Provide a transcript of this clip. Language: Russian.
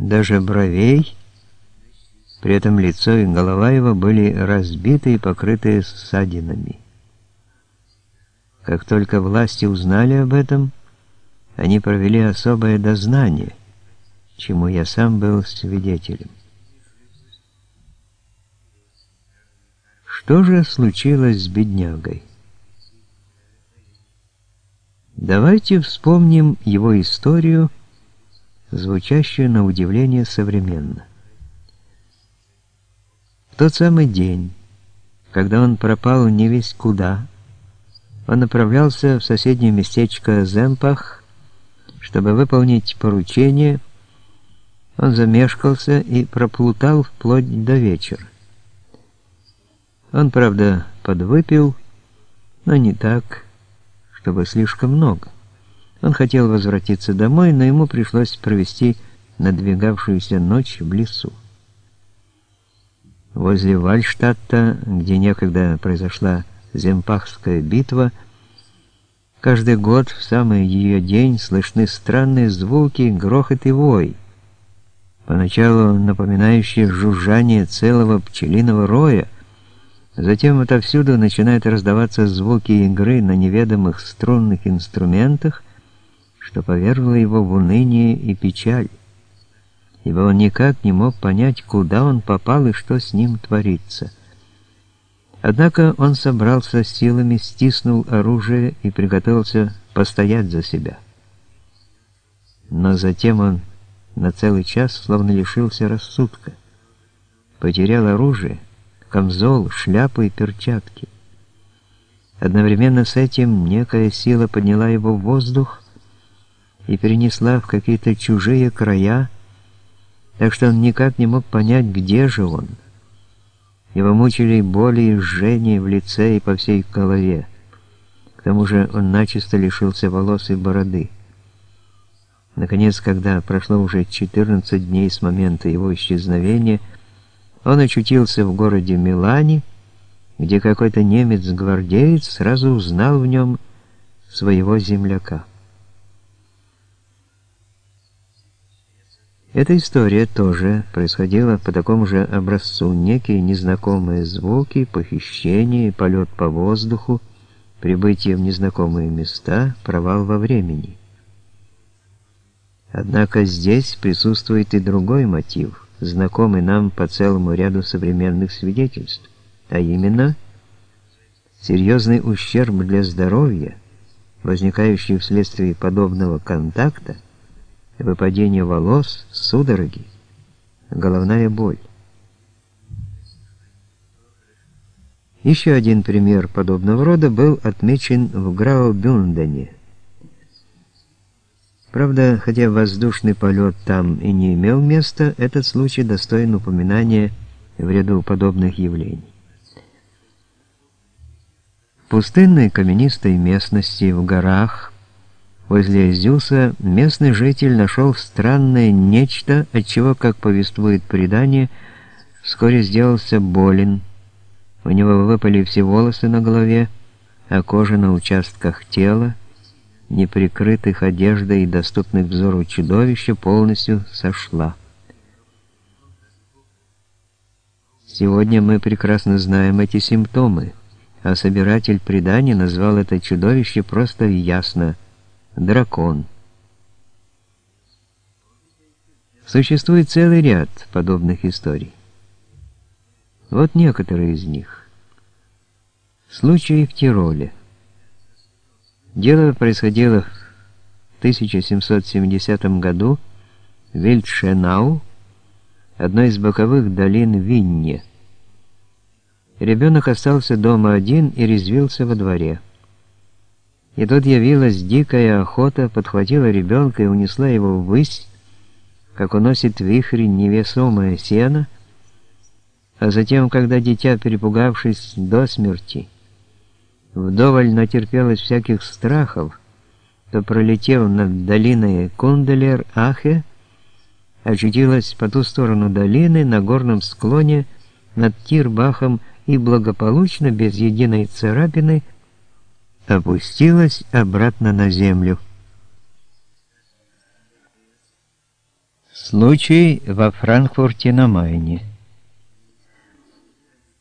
даже бровей. При этом лицо и голова его были разбиты и покрыты ссадинами. Как только власти узнали об этом, они провели особое дознание, чему я сам был свидетелем. Что же случилось с беднягой? Давайте вспомним его историю, звучащую на удивление современно. В тот самый день, когда он пропал не весь куда, он направлялся в соседнее местечко Земпах, чтобы выполнить поручение. Он замешкался и проплутал вплоть до вечера. Он, правда, подвыпил, но не так, чтобы слишком много. Он хотел возвратиться домой, но ему пришлось провести надвигавшуюся ночь в лесу. Возле Вальштадта, где некогда произошла Земпахская битва, каждый год в самый ее день слышны странные звуки, грохот и вой, поначалу напоминающие жужжание целого пчелиного роя, Затем отовсюду начинают раздаваться звуки игры на неведомых струнных инструментах, что повергло его в уныние и печаль, ибо он никак не мог понять, куда он попал и что с ним творится. Однако он собрался силами, стиснул оружие и приготовился постоять за себя. Но затем он на целый час словно лишился рассудка, потерял оружие, камзол, шляпу и перчатки. Одновременно с этим некая сила подняла его в воздух и перенесла в какие-то чужие края, так что он никак не мог понять, где же он. Его мучили боли и жжение в лице и по всей голове. К тому же он начисто лишился волос и бороды. Наконец, когда прошло уже 14 дней с момента его исчезновения, он очутился в городе Милане, где какой-то немец-гвардеец сразу узнал в нем своего земляка. Эта история тоже происходила по такому же образцу. Некие незнакомые звуки, похищение, полет по воздуху, прибытие в незнакомые места, провал во времени. Однако здесь присутствует и другой мотив – знакомый нам по целому ряду современных свидетельств, а именно серьезный ущерб для здоровья, возникающий вследствие подобного контакта, выпадение волос, судороги, головная боль. Еще один пример подобного рода был отмечен в Граубюндене, Правда, хотя воздушный полет там и не имел места, этот случай достоин упоминания в ряду подобных явлений. В пустынной каменистой местности в горах возле Зюса местный житель нашел странное нечто, от чего, как повествует предание, вскоре сделался болен. У него выпали все волосы на голове, а кожа на участках тела, неприкрытых одеждой и доступных взору чудовища полностью сошла. Сегодня мы прекрасно знаем эти симптомы, а собиратель преданий назвал это чудовище просто и ясно «дракон». Существует целый ряд подобных историй. Вот некоторые из них. Случай в Тироле. Дело происходило в 1770 году в Вильдшенау, одной из боковых долин Винне. Ребенок остался дома один и резвился во дворе. И тут явилась дикая охота, подхватила ребенка и унесла его ввысь, как уносит вихрь невесомое сено, а затем, когда дитя, перепугавшись до смерти, вдоволь натерпелась всяких страхов, то, пролетев над долиной Кунделер-Ахе, очутилась по ту сторону долины на горном склоне над Тирбахом и благополучно, без единой царапины, опустилась обратно на землю. Случай во Франкфурте на Майне.